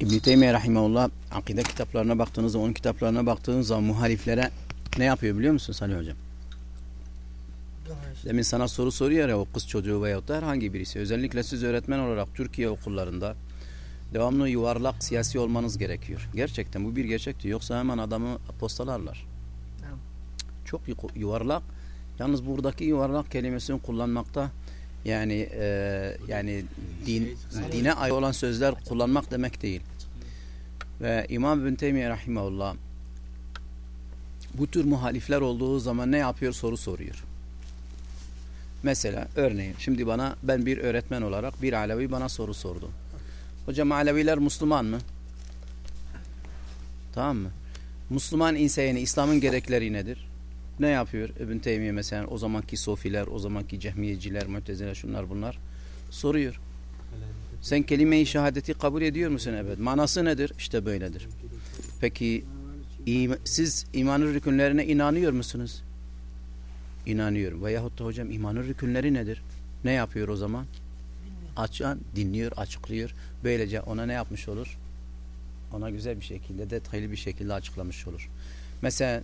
İbn-i Teymiye Rahimahullah akide kitaplarına baktığınızda onun kitaplarına baktığınız zaman muhaliflere ne yapıyor biliyor musun Salih Hocam? Demin sana soru soruyor ya o kız çocuğu veyahut da herhangi birisi. Özellikle siz öğretmen olarak Türkiye okullarında devamlı yuvarlak siyasi olmanız gerekiyor. Gerçekten bu bir gerçekti. Yoksa hemen adamı postalarlar. Çok yuvarlak. Yalnız buradaki yuvarlak kelimesini kullanmakta yani e, yani din, dine ay olan sözler kullanmak demek değil. Ve İmam bin Teymiye Rahimahullah bu tür muhalifler olduğu zaman ne yapıyor soru soruyor. Mesela örneğin şimdi bana ben bir öğretmen olarak bir Alevi bana soru sordu. Hocam Aleviler Müslüman mı? Tamam mı? Müslüman insani İslam'ın gerekleri nedir? Ne yapıyor İbn Teymiye mesela o zamanki sofiler, o zamanki cehmiyeciler, müteziler şunlar bunlar soruyor. Sen kelime-i şehadeti kabul ediyor musun? Evet. Manası nedir? İşte böyledir. Peki im siz imanın rükünlerine inanıyor musunuz? İnanıyorum. Veyahut da hocam imanın rükünleri nedir? Ne yapıyor o zaman? Açan, dinliyor, açıklıyor. Böylece ona ne yapmış olur? Ona güzel bir şekilde, detaylı bir şekilde açıklamış olur. Mesela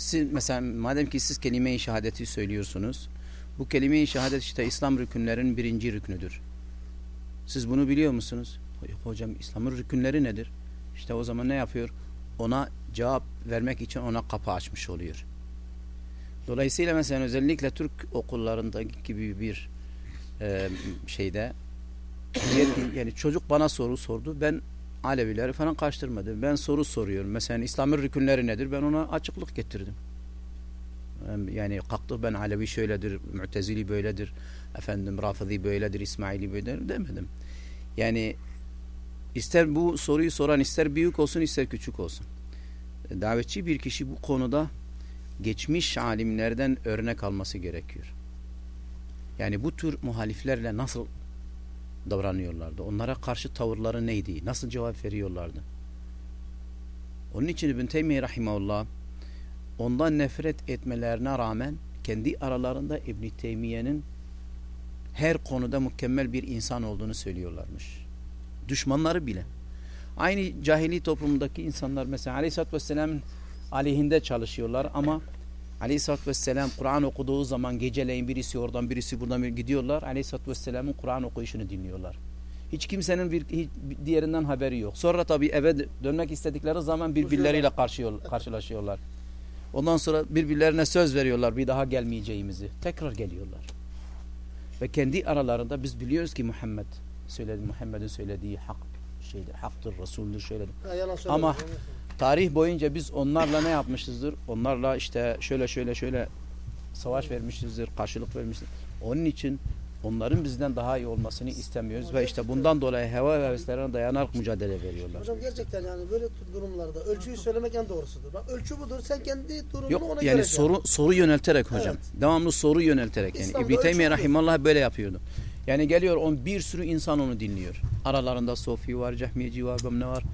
siz, mesela madem ki siz kelime-i şehadeti söylüyorsunuz, bu kelime-i şehadet işte İslam rükünlerin birinci rüknüdür. Siz bunu biliyor musunuz? Hocam İslam'ın rükünleri nedir? İşte o zaman ne yapıyor? Ona cevap vermek için ona kapı açmış oluyor. Dolayısıyla mesela özellikle Türk okullarında gibi bir e, şeyde yani çocuk bana soru sordu. Ben Alevileri falan karıştırmadım. Ben soru soruyorum. Mesela İslam'ın rükünleri nedir? Ben ona açıklık getirdim. Yani kalktı ben Alevi şöyledir, Mu'tezili böyledir, efendim Rafızi böyledir, İsmaili böyledir demedim. Yani ister bu soruyu soran ister büyük olsun ister küçük olsun. Davetçi bir kişi bu konuda geçmiş alimlerden örnek alması gerekiyor. Yani bu tür muhaliflerle nasıl davranıyorlardı? Onlara karşı tavırları neydi? Nasıl cevap veriyorlardı? Onun için İbn Teymiye Rahimahullah ondan nefret etmelerine rağmen kendi aralarında İbn Teymiye'nin her konuda mükemmel bir insan olduğunu söylüyorlarmış. Düşmanları bile. Aynı cahili toplumundaki insanlar mesela Aleyhisselatü Vesselam'ın aleyhinde çalışıyorlar ama Aleyhisselatü Vesselam Kur'an okuduğu zaman geceleyin birisi oradan birisi buradan bir gidiyorlar. Aleyhisselatü Vesselam'ın Kur'an okuyuşunu dinliyorlar. Hiç kimsenin bir, hiç, diğerinden haberi yok. Sonra tabii eve dönmek istedikleri zaman birbirleriyle karşılaşıyorlar. Ondan sonra birbirlerine söz veriyorlar bir daha gelmeyeceğimizi. Tekrar geliyorlar. Ve kendi aralarında biz biliyoruz ki Muhammed söyledi Muhammed'in söylediği hak şeydir, haktır, Resul'dür şöyledir. Ama tarih boyunca biz onlarla ne yapmışızdır? Onlarla işte şöyle şöyle şöyle savaş vermişizdir, karşılık vermişizdir. Onun için onların bizden daha iyi olmasını istemiyoruz Hocam, ve işte bundan dolayı heva ve heveslerine dayanarak mücadele veriyorlar. Hocam gerçekten yani böyle durumlarda ölçüyü söylemek en doğrusudur. Bak ölçü budur. Sen kendi durumunu Yok, ona yani göre soru yani. soru yönelterek hocam. Evet. Devamlı soru yönelterek yani İbn Teymiyye rahimallah böyle yapıyordu. Yani geliyor on bir sürü insan onu dinliyor. Aralarında Sofi var, Cehmiyeci var, ne var.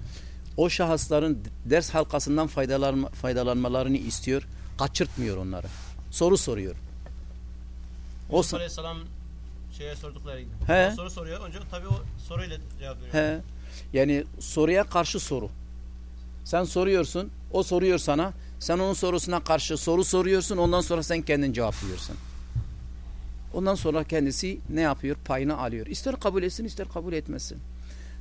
O şahısların ders halkasından faydalanma, faydalanmalarını istiyor. Kaçırtmıyor onları. Soru soruyor. O Aleyhisselam şeye sordukları gibi. He. O soru soruyor. Önce tabii o soruyla cevap veriyor. He. Yani soruya karşı soru. Sen soruyorsun, o soruyor sana. Sen onun sorusuna karşı soru soruyorsun. Ondan sonra sen kendin cevaplıyorsun. Ondan sonra kendisi ne yapıyor? Payını alıyor. İster kabul etsin ister kabul etmesin.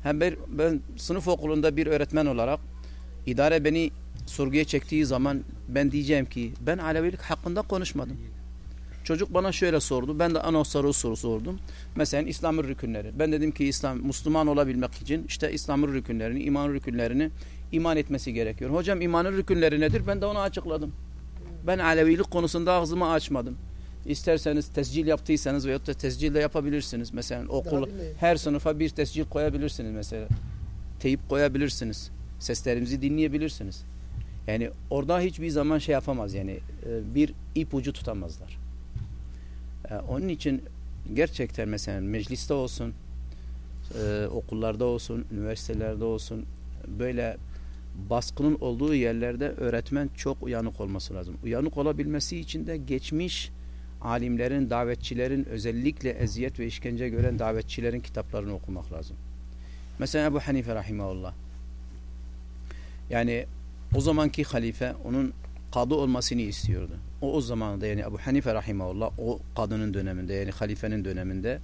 Hem ben, ben sınıf okulunda bir öğretmen olarak idare beni sorguya çektiği zaman ben diyeceğim ki ben Alevilik hakkında konuşmadım. Çocuk bana şöyle sordu. Ben de ana soru sordum. Mesela İslam'ın rükünleri. Ben dedim ki İslam Müslüman olabilmek için işte İslam'ın rükünlerini, iman rükünlerini iman etmesi gerekiyor. Hocam imanın rükünleri nedir? Ben de onu açıkladım. Ben Alevilik konusunda ağzımı açmadım. İsterseniz tescil yaptıysanız veyahut da tescil de yapabilirsiniz. Mesela okul her sınıfa bir tescil koyabilirsiniz mesela. Teyip koyabilirsiniz. Seslerimizi dinleyebilirsiniz. Yani orada hiçbir zaman şey yapamaz yani e, bir ipucu tutamazlar. E, onun için gerçekten mesela mecliste olsun, e, okullarda olsun, üniversitelerde olsun böyle baskının olduğu yerlerde öğretmen çok uyanık olması lazım. Uyanık olabilmesi için de geçmiş alimlerin, davetçilerin özellikle eziyet ve işkence gören davetçilerin kitaplarını okumak lazım. Mesela Ebu Hanife rahimahullah. Yani o zamanki halife onun kadı olmasını istiyordu. O o zamanda yani Ebu Hanife rahimahullah o kadının döneminde yani halifenin döneminde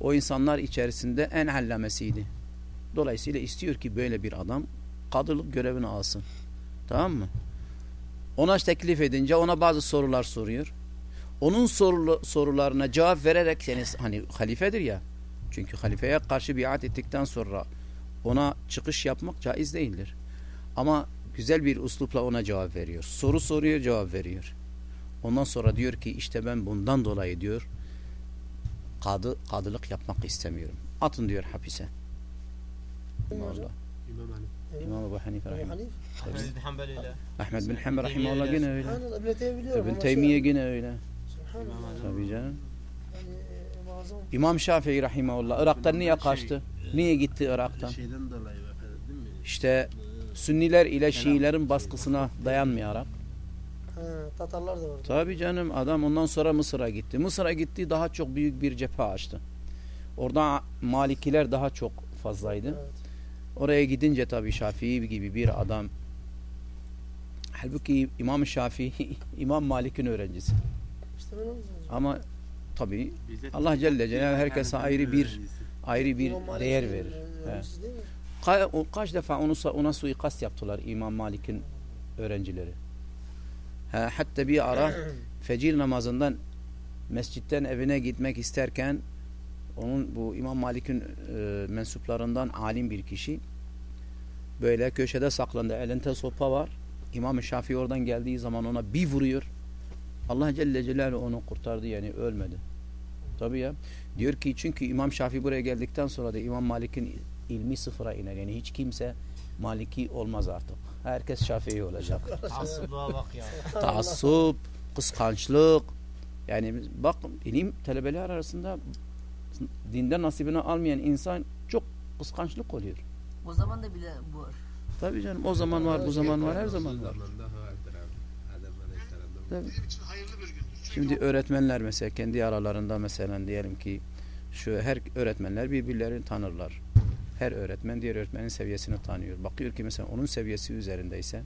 o insanlar içerisinde en allamesiydi. Dolayısıyla istiyor ki böyle bir adam kadılık görevini alsın. Tamam mı? Ona teklif edince ona bazı sorular soruyor. Onun sorulu, sorularına cevap vererek yani hani halifedir ya. Çünkü halifeye karşı biat ettikten sonra ona çıkış yapmak caiz değildir. Ama güzel bir uslupla ona cevap veriyor. Soru soruyor, cevap veriyor. Ondan sonra diyor ki işte ben bundan dolayı diyor kadı, kadılık yapmak istemiyorum. Atın diyor hapise. Allah. İmam Hanif. İmam Ebu Hanife. Hanif. Ahmed bin Hanbel ile. Ahmed bin Hanbel rahimahullah yine öyle. Subhanallah. İbn Teymiye biliyorum. İbn ama Teymiye şey- yine öyle. Tabii canım. E. İmam Şafii rahimahullah Irak'tan niye kaçtı? Niye gitti Irak'tan? Şeyden dolayı efendim değil mi? İşte Sünniler ile Şiilerin baskısına dayanmayarak. Ha, Tatarlar da var. Tabii canım adam ondan sonra Mısır'a gitti. Mısır'a gitti daha çok büyük bir cephe açtı. Orada Malikiler daha çok fazlaydı. Evet. Oraya gidince tabii Şafii gibi bir adam halbuki İmam Şafii İmam Malik'in öğrencisi. Ama tabii Allah Celle Celaluhu herkese ayrı bir ayrı bir değer verir. He. mi? Ka kaç defa onu ona suikast yaptılar İmam Malik'in öğrencileri. Ha, hatta bir ara fecir namazından mescitten evine gitmek isterken onun bu İmam Malik'in e, mensuplarından alim bir kişi böyle köşede saklandı. Elinde sopa var. İmam Şafii oradan geldiği zaman ona bir vuruyor. Allah Celle Celaluhu onu kurtardı yani ölmedi. Tabii ya. Diyor ki çünkü İmam Şafii buraya geldikten sonra da İmam Malik'in ilmi sıfıra iner. Yani hiç kimse Maliki olmaz artık. Herkes Şafii olacak. Asıllığa bak ya. Taassup, kıskançlık. Yani bak ilim talebeler arasında dinden nasibini almayan insan çok kıskançlık oluyor. O zaman da bile bu var. Tabii canım o zaman var bu zaman var her zaman var. Aleyhisselam'da. Tabii. Şimdi öğretmenler mesela kendi aralarında mesela diyelim ki şu her öğretmenler birbirlerini tanırlar. Her öğretmen diğer öğretmenin seviyesini tanıyor. Bakıyor ki mesela onun seviyesi üzerindeyse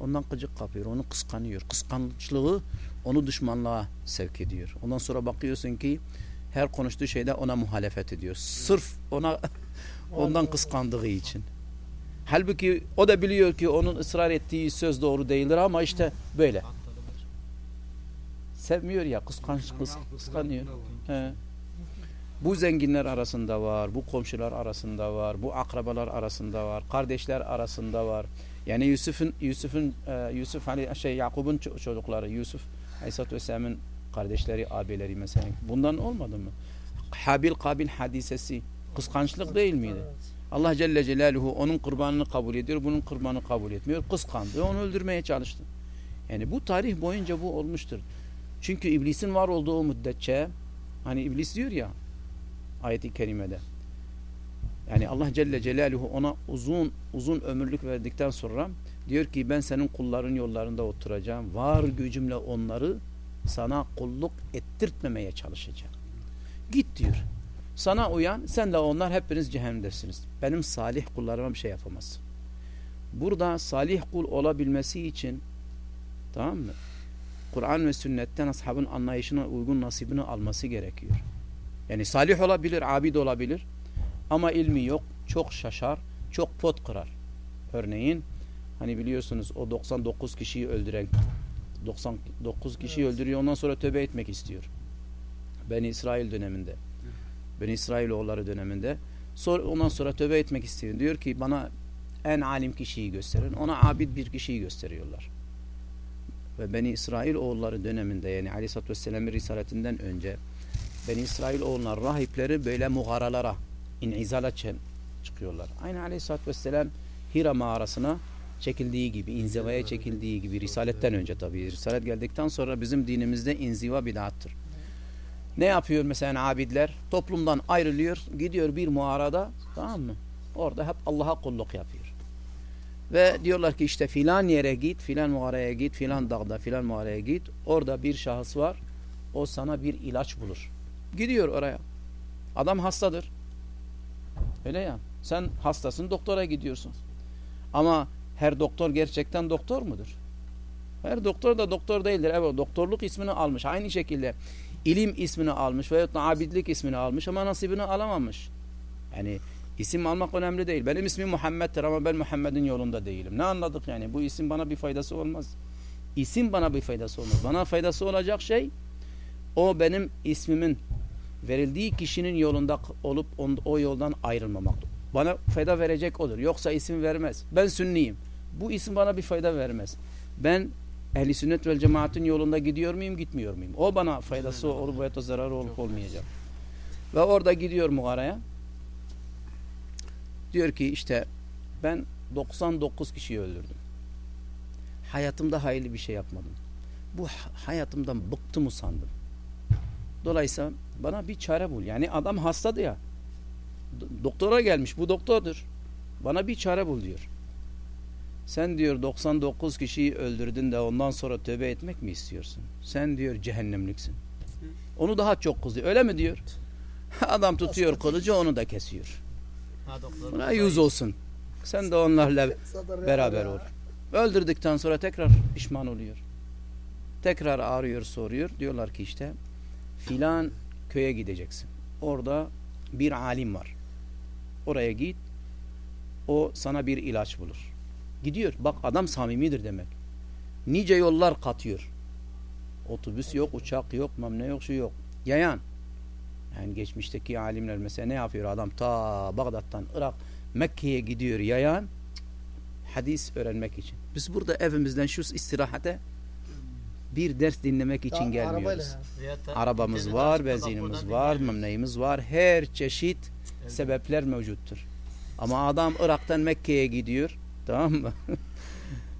ondan gıcık kapıyor, onu kıskanıyor. Kıskançlığı onu düşmanlığa sevk ediyor. Ondan sonra bakıyorsun ki her konuştuğu şeyde ona muhalefet ediyor. Sırf ona ondan kıskandığı için. Halbuki o da biliyor ki onun ısrar ettiği söz doğru değildir ama işte böyle. Sevmiyor ya kıskanç kıs, kıskanıyor. He. Bu zenginler arasında var, bu komşular arasında var, bu akrabalar arasında var, kardeşler arasında var. Yani Yusuf'un Yusuf'un e, Yusuf Ali şey Yakub'un ço- çocukları Yusuf Aleyhisselatü Vesselam'ın kardeşleri, abileri mesela. Bundan olmadı mı? Habil Kabil hadisesi kıskançlık değil miydi? Allah Celle Celaluhu onun kurbanını kabul ediyor, bunun kurbanını kabul etmiyor. Kıskandı ve onu öldürmeye çalıştı. Yani bu tarih boyunca bu olmuştur. Çünkü iblisin var olduğu müddetçe hani iblis diyor ya ayeti kerimede yani Allah Celle Celaluhu ona uzun uzun ömürlük verdikten sonra diyor ki ben senin kulların yollarında oturacağım. Var gücümle onları sana kulluk ettirtmemeye çalışacağım. Git diyor. Sana uyan sen de onlar hepiniz cehennemdesiniz. Benim salih kullarıma bir şey yapamaz. Burada salih kul olabilmesi için tamam mı? Kur'an ve sünnetten ashabın anlayışına uygun nasibini alması gerekiyor. Yani salih olabilir, abid olabilir ama ilmi yok, çok şaşar, çok pot kırar. Örneğin hani biliyorsunuz o 99 kişiyi öldüren 99 kişiyi Evet. öldürüyor ondan sonra tövbe etmek istiyor. Beni İsrail döneminde. Beni İsrailoğulları döneminde. Sonra, ondan sonra tövbe etmek istiyor. Diyor ki bana en alim kişiyi gösterin. Ona abid bir kişiyi gösteriyorlar. Ve Beni İsrail oğulları döneminde yani Aleyhisselatü Vesselam'ın risaletinden önce Beni İsrail oğulları rahipleri böyle mugharalara inizala çıkıyorlar. Aynı Aleyhisselatü Vesselam Hira mağarasına çekildiği gibi, inzivaya çekildiği gibi risaletten önce tabii. Risalet geldikten sonra bizim dinimizde inziva bid'attır. Ne yapıyor mesela abidler? Toplumdan ayrılıyor, gidiyor bir mağarada, tamam mı? Orada hep Allah'a kulluk yapıyor. Ve diyorlar ki işte filan yere git, filan mağaraya git, filan dağda, filan mağaraya git. Orada bir şahıs var. O sana bir ilaç bulur. Gidiyor oraya. Adam hastadır. Öyle ya. Sen hastasın doktora gidiyorsun. Ama her doktor gerçekten doktor mudur? Her doktor da doktor değildir. Evet doktorluk ismini almış. Aynı şekilde ilim ismini almış veyahut da abidlik ismini almış ama nasibini alamamış. Yani isim almak önemli değil. Benim ismim Muhammed'tir ama ben Muhammed'in yolunda değilim. Ne anladık yani? Bu isim bana bir faydası olmaz. İsim bana bir faydası olmaz. Bana faydası olacak şey o benim ismimin verildiği kişinin yolunda olup on, o yoldan ayrılmamak. Bana fayda verecek odur. Yoksa isim vermez. Ben sünniyim. Bu isim bana bir fayda vermez. Ben ehli sünnet vel cemaatin yolunda gidiyor muyum gitmiyor muyum? O bana faydası olup veya zararı olup olmayacak. Ve orada gidiyor mağaraya. Diyor ki işte ben 99 kişiyi öldürdüm. Hayatımda hayırlı bir şey yapmadım. Bu hayatımdan bıktım usandım. Dolayısıyla bana bir çare bul. Yani adam hastadı ya. Doktora gelmiş. Bu doktordur. Bana bir çare bul diyor. Sen diyor 99 kişiyi öldürdün de ondan sonra tövbe etmek mi istiyorsun? Sen diyor cehennemliksin. Onu daha çok kızıyor. Öyle mi diyor? Adam tutuyor kılıcı onu da kesiyor. Buna yüz olsun. Sen de onlarla beraber ol. Öldürdükten sonra tekrar pişman oluyor. Tekrar arıyor soruyor. Diyorlar ki işte filan köye gideceksin. Orada bir alim var. Oraya git. O sana bir ilaç bulur. Gidiyor. Bak adam samimidir demek. Nice yollar katıyor. Otobüs yok, uçak yok, mamne yok, şu yok. Yayan. Yani geçmişteki alimler mesela ne yapıyor adam? Ta Bağdat'tan Irak, Mekke'ye gidiyor yayan hadis öğrenmek için. Biz burada evimizden şu istirahate bir ders dinlemek için ya, gelmiyoruz. Arabamız var, benzinimiz var, memneyimiz var. Her çeşit evet. sebepler mevcuttur. Ama adam Irak'tan Mekke'ye gidiyor. Tamam mı?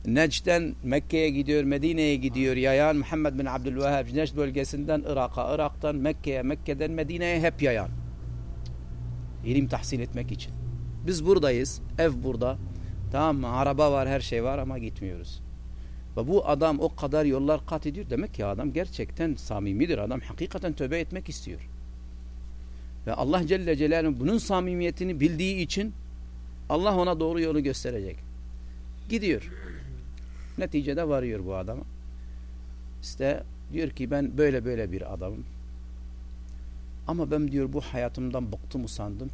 Necd'den Mekke'ye gidiyor, Medine'ye gidiyor. Yayan Muhammed bin Abdülvehhab Necd bölgesinden Irak'a, Irak'tan Mekke'ye, Mekke'den Medine'ye hep yayan. İlim tahsil etmek için. Biz buradayız, ev burada. Tamam mı? Araba var, her şey var ama gitmiyoruz. Ve bu adam o kadar yollar kat ediyor. Demek ki adam gerçekten samimidir. Adam hakikaten tövbe etmek istiyor. Ve Allah Celle Celaluhu bunun samimiyetini bildiği için Allah ona doğru yolu gösterecek. Gidiyor. Neticede varıyor bu adama. İşte diyor ki ben böyle böyle bir adamım. Ama ben diyor bu hayatımdan bıktım usandım.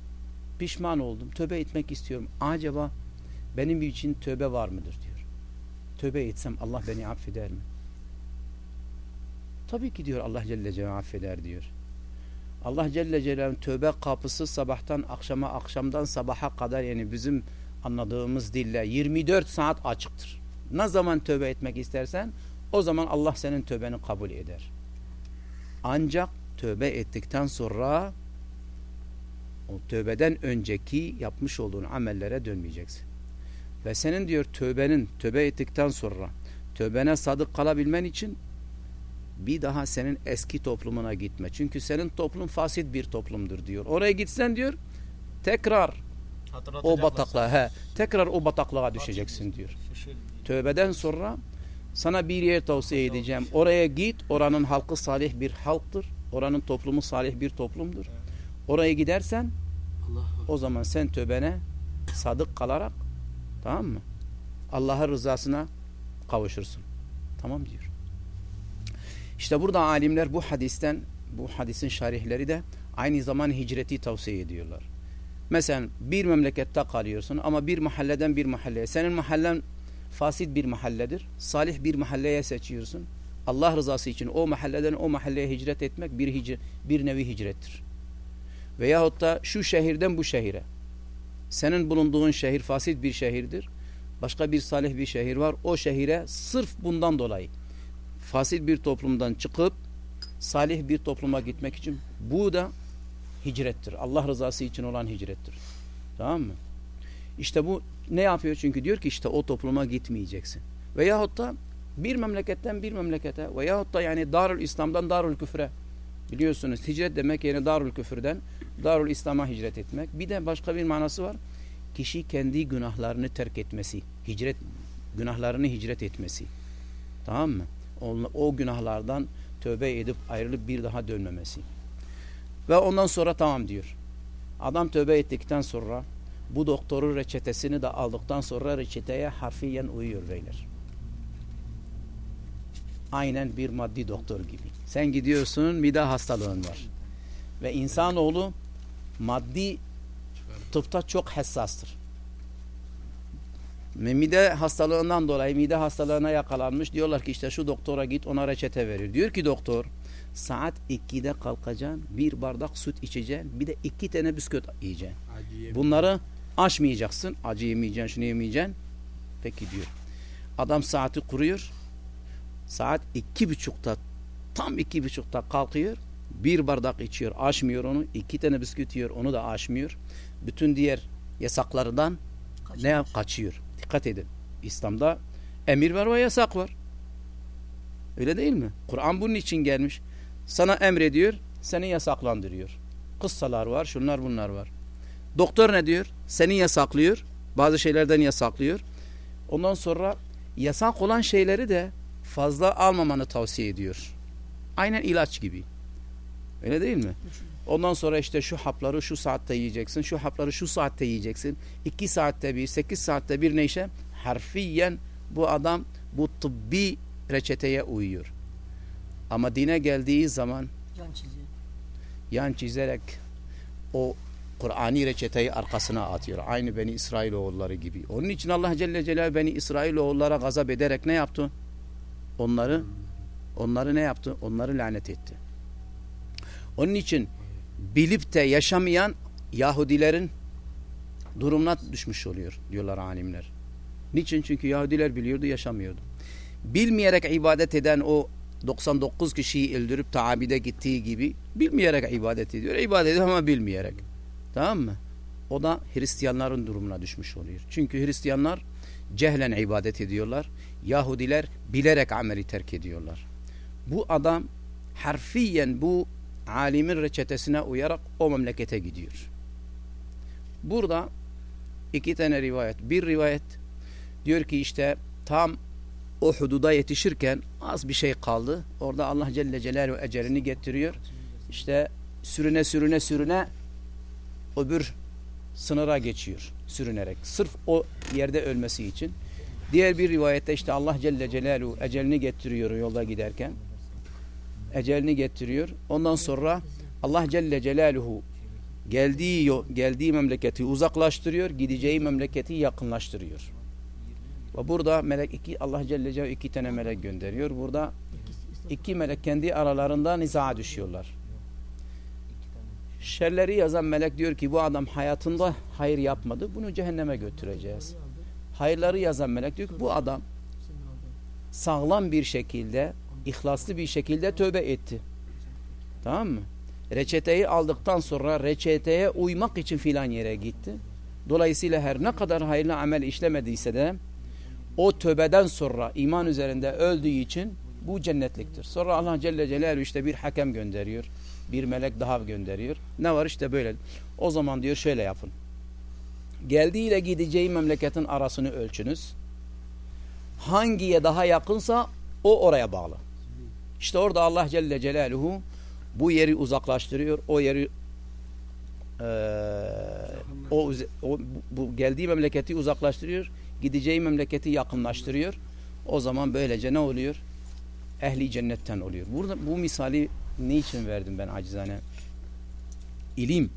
Pişman oldum. Tövbe etmek istiyorum. Acaba benim için tövbe var mıdır diyor. Tövbe etsem Allah beni affeder mi? Tabii ki diyor Allah Celle Celaluhu affeder diyor. Allah Celle Celaluhu'nun tövbe kapısı sabahtan akşama, akşamdan sabaha kadar yani bizim anladığımız dille 24 saat açıktır. Ne zaman tövbe etmek istersen o zaman Allah senin tövbeni kabul eder. Ancak tövbe ettikten sonra o tövbeden önceki yapmış olduğun amellere dönmeyeceksin. Ve senin diyor tövbenin tövbe ettikten sonra tövbene sadık kalabilmen için bir daha senin eski toplumuna gitme. Çünkü senin toplum fasit bir toplumdur diyor. Oraya gitsen diyor tekrar o bataklığa he, tekrar o bataklığa düşeceksin diyor. Tövbeden sonra sana bir yer tavsiye edeceğim. Oraya git. Oranın halkı salih bir halktır. Oranın toplumu salih bir toplumdur. Oraya gidersen o zaman sen tövbene sadık kalarak tamam mı? Allah'ın rızasına kavuşursun. Tamam diyor. İşte burada alimler bu hadisten bu hadisin şarihleri de aynı zaman hicreti tavsiye ediyorlar. Mesela bir memlekette kalıyorsun ama bir mahalleden bir mahalleye. Senin mahallen fasit bir mahalledir. Salih bir mahalleye seçiyorsun. Allah rızası için o mahalleden o mahalleye hicret etmek bir, hicret, bir nevi hicrettir. Veyahut da şu şehirden bu şehire. Senin bulunduğun şehir fasit bir şehirdir. Başka bir salih bir şehir var. O şehire sırf bundan dolayı fasit bir toplumdan çıkıp salih bir topluma gitmek için bu da hicrettir. Allah rızası için olan hicrettir. Tamam mı? İşte bu ne yapıyor? Çünkü diyor ki işte o topluma gitmeyeceksin. Veyahut da bir memleketten bir memlekete veyahut da yani Darül İslam'dan Darül Küfre biliyorsunuz hicret demek yani Darül Küfür'den Darül İslam'a hicret etmek. Bir de başka bir manası var. Kişi kendi günahlarını terk etmesi. Hicret günahlarını hicret etmesi. Tamam mı? O, o günahlardan tövbe edip ayrılıp bir daha dönmemesi. Ve ondan sonra tamam diyor. Adam tövbe ettikten sonra Bu doktorun reçetesini de aldıktan sonra reçeteye harfiyen uyuyor beyler. Aynen bir maddi doktor gibi. Sen gidiyorsun mide hastalığın var. Ve insanoğlu maddi tıpta çok hassastır. Mide hastalığından dolayı mide hastalığına yakalanmış. Diyorlar ki işte şu doktora git ona reçete verir. Diyor ki doktor saat 2'de kalkacaksın bir bardak süt içeceksin bir de iki tane bisküvit yiyeceksin. Bunları aşmayacaksın. Acı yemeyeceksin şunu yemeyeceksin. Peki diyor. Adam saati kuruyor. Saat iki buçukta tam iki buçukta kalkıyor. Bir bardak içiyor. Aşmıyor onu. iki tane bisküvit yiyor. Onu da aşmıyor. Bütün diğer yasaklardan ne kaçıyor. Dikkat edin. İslam'da emir var ve yasak var. Öyle değil mi? Kur'an bunun için gelmiş. Sana emrediyor, seni yasaklandırıyor. Kıssalar var, şunlar bunlar var. Doktor ne diyor? Seni yasaklıyor. Bazı şeylerden yasaklıyor. Ondan sonra yasak olan şeyleri de fazla almamanı tavsiye ediyor. Aynen ilaç gibi. Öyle değil mi? Ondan sonra işte şu hapları şu saatte yiyeceksin, şu hapları şu saatte yiyeceksin. iki saatte bir, sekiz saatte bir neyse harfiyen bu adam bu tıbbi reçeteye uyuyor. Ama dine geldiği zaman Yan çizerek o Kur'ani reçeteyi arkasına atıyor. Aynı Beni İsrailoğulları gibi. Onun için Allah Celle Celaluhu Beni İsrailoğullara gazap ederek ne yaptı? Onları onları ne yaptı? Onları lanet etti. Onun için bilip de yaşamayan Yahudilerin durumuna düşmüş oluyor diyorlar alimler. Niçin? Çünkü Yahudiler biliyordu yaşamıyordu. Bilmeyerek ibadet eden o 99 kişiyi öldürüp taabide gittiği gibi bilmeyerek ibadet ediyor. İbadet ediyor ama bilmeyerek. Tamam mı? O da Hristiyanların durumuna düşmüş oluyor. Çünkü Hristiyanlar cehlen ibadet ediyorlar. Yahudiler bilerek ameli terk ediyorlar. Bu adam harfiyen bu alimin reçetesine uyarak o memlekete gidiyor. Burada iki tane rivayet. Bir rivayet diyor ki işte tam o hududa yetişirken az bir şey kaldı. Orada Allah Celle Celaluhu ecerini getiriyor. İşte sürüne sürüne sürüne öbür sınıra geçiyor sürünerek. Sırf o yerde ölmesi için. Diğer bir rivayette işte Allah Celle Celaluhu ecelini getiriyor yolda giderken. Ecelini getiriyor. Ondan sonra Allah Celle Celaluhu geldiği geldiği memleketi uzaklaştırıyor, gideceği memleketi yakınlaştırıyor. Ve burada melek iki Allah Celle Celaluhu iki tane melek gönderiyor. Burada iki melek kendi aralarında nizaha düşüyorlar. Şerleri yazan melek diyor ki bu adam hayatında hayır yapmadı. Bunu cehenneme götüreceğiz. Hayırları yazan melek diyor ki bu adam sağlam bir şekilde, ihlaslı bir şekilde tövbe etti. Tamam mı? Reçeteyi aldıktan sonra reçeteye uymak için filan yere gitti. Dolayısıyla her ne kadar hayırlı amel işlemediyse de o tövbeden sonra iman üzerinde öldüğü için bu cennetliktir. Sonra Allah Celle Celaluhu işte bir hakem gönderiyor. Bir melek daha gönderiyor. Ne var işte böyle. O zaman diyor şöyle yapın. Geldiğiyle gideceği memleketin arasını ölçünüz. Hangiye daha yakınsa o oraya bağlı. İşte orada Allah Celle Celaluhu bu yeri uzaklaştırıyor. O yeri e, o, o bu geldiği memleketi uzaklaştırıyor. Gideceği memleketi yakınlaştırıyor. O zaman böylece ne oluyor? Ehli cennetten oluyor. Burada bu misali niçin verdim ben acizane? İlim.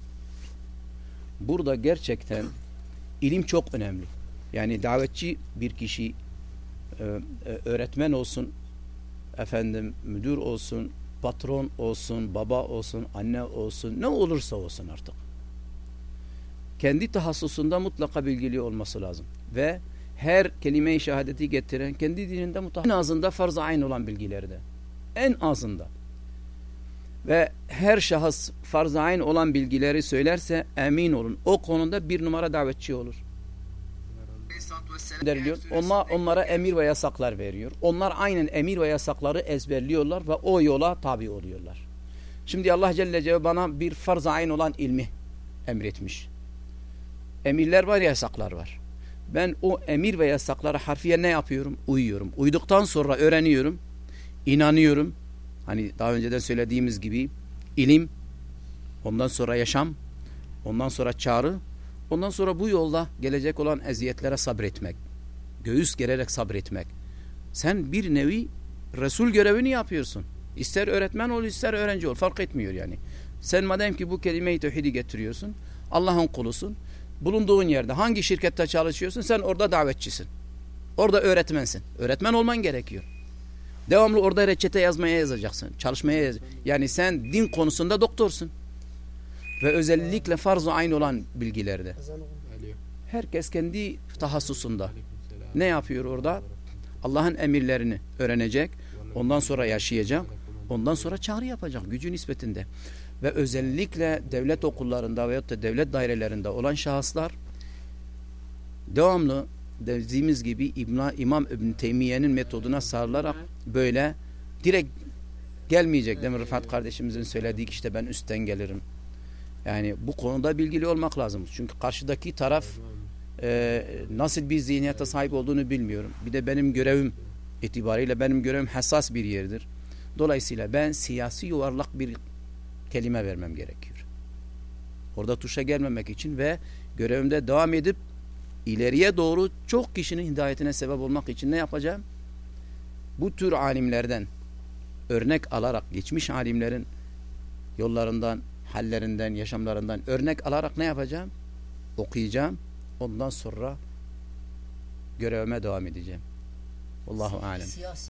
Burada gerçekten ilim çok önemli. Yani davetçi bir kişi öğretmen olsun, efendim müdür olsun, patron olsun, baba olsun, anne olsun, ne olursa olsun artık. Kendi tahassusunda mutlaka bilgili olması lazım. Ve her kelime-i şehadeti getiren kendi dininde mutlaka en azında farz-ı ayn olan bilgilerde. En azında. Ve her şahıs farz-ı ayn olan bilgileri söylerse emin olun. O konuda bir numara davetçi olur. Deriliyor. Onlar, onlara emir ve yasaklar veriyor. Onlar aynen emir ve yasakları ezberliyorlar ve o yola tabi oluyorlar. Şimdi Allah Celle Celle bana bir farz-ı ayn olan ilmi emretmiş. Emirler var yasaklar var. Ben o emir ve yasaklara harfiyen ne yapıyorum? Uyuyorum. Uyduktan sonra öğreniyorum. inanıyorum. Hani daha önceden söylediğimiz gibi ilim, ondan sonra yaşam, ondan sonra çağrı, Ondan sonra bu yolda gelecek olan eziyetlere sabretmek. Göğüs gererek sabretmek. Sen bir nevi Resul görevini yapıyorsun. İster öğretmen ol ister öğrenci ol fark etmiyor yani. Sen madem ki bu kelime-i tevhidi getiriyorsun Allah'ın kulusun. Bulunduğun yerde hangi şirkette çalışıyorsun sen orada davetçisin. Orada öğretmensin. Öğretmen olman gerekiyor. Devamlı orada reçete yazmaya yazacaksın. Çalışmaya yaz. Yani sen din konusunda doktorsun. Ve özellikle farz-ı ayn olan bilgilerde. Herkes kendi tahassusunda. Ne yapıyor orada? Allah'ın emirlerini öğrenecek. Ondan sonra yaşayacak. Ondan sonra çağrı yapacak gücü nispetinde. Ve özellikle devlet okullarında veyahut da devlet dairelerinde olan şahıslar devamlı dediğimiz gibi İbn İmam İbn Teymiye'nin metoduna sarılarak böyle direkt gelmeyecek değil mi Rıfat kardeşimizin söylediği işte ben üstten gelirim. Yani bu konuda bilgili olmak lazım. Çünkü karşıdaki taraf e, nasıl bir zihniyete sahip olduğunu bilmiyorum. Bir de benim görevim itibariyle benim görevim hassas bir yerdir. Dolayısıyla ben siyasi yuvarlak bir kelime vermem gerekiyor. Orada tuşa gelmemek için ve görevimde devam edip ileriye doğru çok kişinin hidayetine sebep olmak için ne yapacağım? Bu tür alimlerden örnek alarak geçmiş alimlerin yollarından, hallerinden, yaşamlarından örnek alarak ne yapacağım? Okuyacağım. Ondan sonra görevime devam edeceğim. Allahu alem.